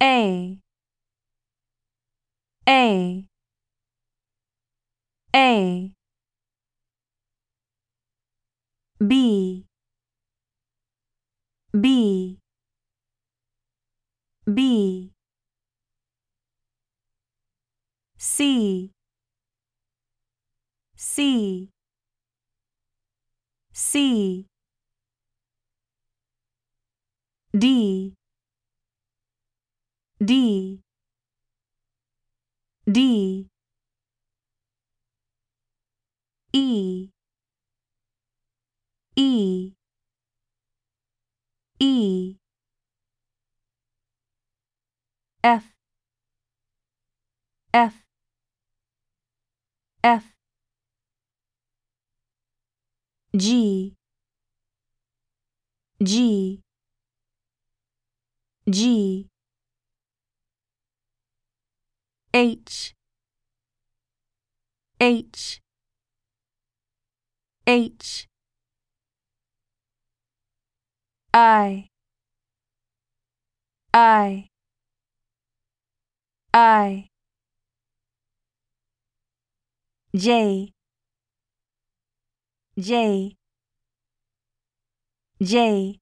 A. A. A. B. B. B. C. C. C. D D. D. E. E. E. F. F. F. G. G. G H. H. H. I. I. I. J. J. J